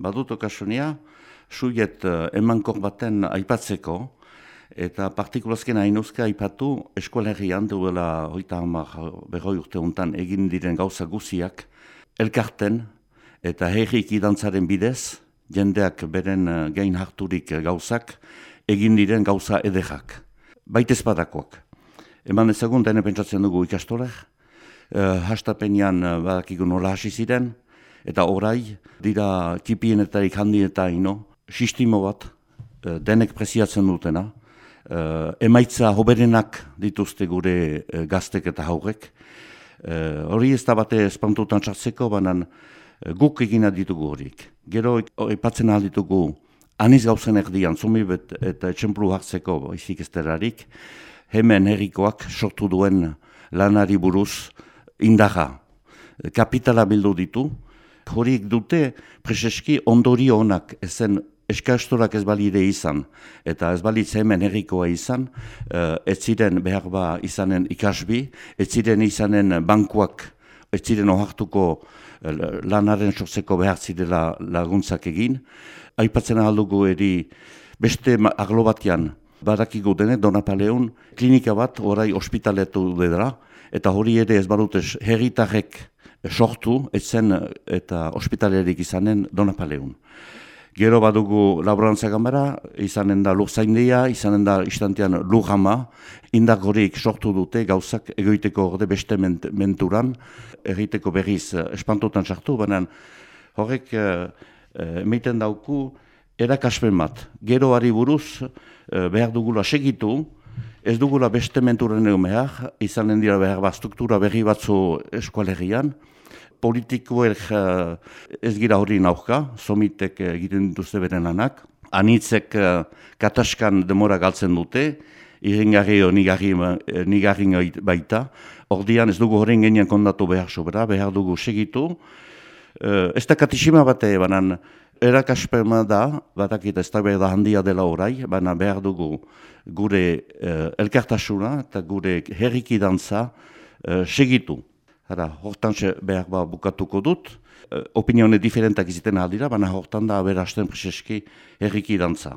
badut okasunia, suiet uh, emankor baten aipatzeko, eta partikulazken hainuzka aipatu eskualerrian duela hoita hamar berroi urte honetan egin diren gauza guziak, elkarten eta herrik idantzaren bidez, jendeak beren uh, gain harturik gauzak, egin diren gauza edekak. Baitez badakoak. Eman ezagun, dene pentsatzen dugu ikastolek, uh, hastapenean uh, badakigu nola hasi ziren, eta orai dira tipienetarik handi eta ino, sistimo bat, uh, denek preziatzen dutena, uh, emaitza hoberenak dituzte gure uh, gaztek eta haurek, hori ez da bate espantutan txartzeko, banan guk egina ditugu horik. Gero epatzen ahal ditugu aniz gauzen erdian, zumi bet eta etxemplu hartzeko izik esterarik, hemen herrikoak sortu duen lanari buruz, indaga, kapitala bildu ditu, horiek dute preseski ondori honak ezen eskastorak ez balide izan, eta ez balitza hemen herrikoa izan, uh, ez ziren behar ba izanen ikasbi, ez ziren izanen bankuak, ez ziren ohartuko uh, lanaren sortzeko behar zidela laguntzak egin, aipatzen ahaldugu eri beste aglo batean, badakigu dene, Donapaleun, klinika bat, orai ospitaletu dela, eta hori ere ez badutez herritarrek sortu, etzen eta ospitalerik izanen Donapaleun. Gero badugu laborantza gambara, izanen da lur zaindeia, izanen da istantean lur hama, sortu dute gauzak egoiteko gode beste menturan, egiteko berriz espantotan sartu, baina horrek uh, dauku erakaspen bat. Gero ari buruz behar dugula segitu, Ez dugula beste menturen egun behar, izanen dira behar bat struktura berri batzu eskualerian. Politikoek uh, ez gira hori nauka, somitek egiten dituzte beren lanak. Anitzek kataskan demora galtzen dute, irringarri o nigarri, nigarri baita. Ordian ez dugu horren genian kondatu behar sobera, behar dugu segitu. Uh, ez da katisima bate, banan, erakaspema da, batak eta ez da handia dela orai, baina behar dugu gure uh, elkartasuna eta gure herriki dantza uh, segitu. Hara, hortan behar ba bukatuko dut, uh, opinione diferentak iziten aldira, baina hortan da aberasten preseski herriki dantza.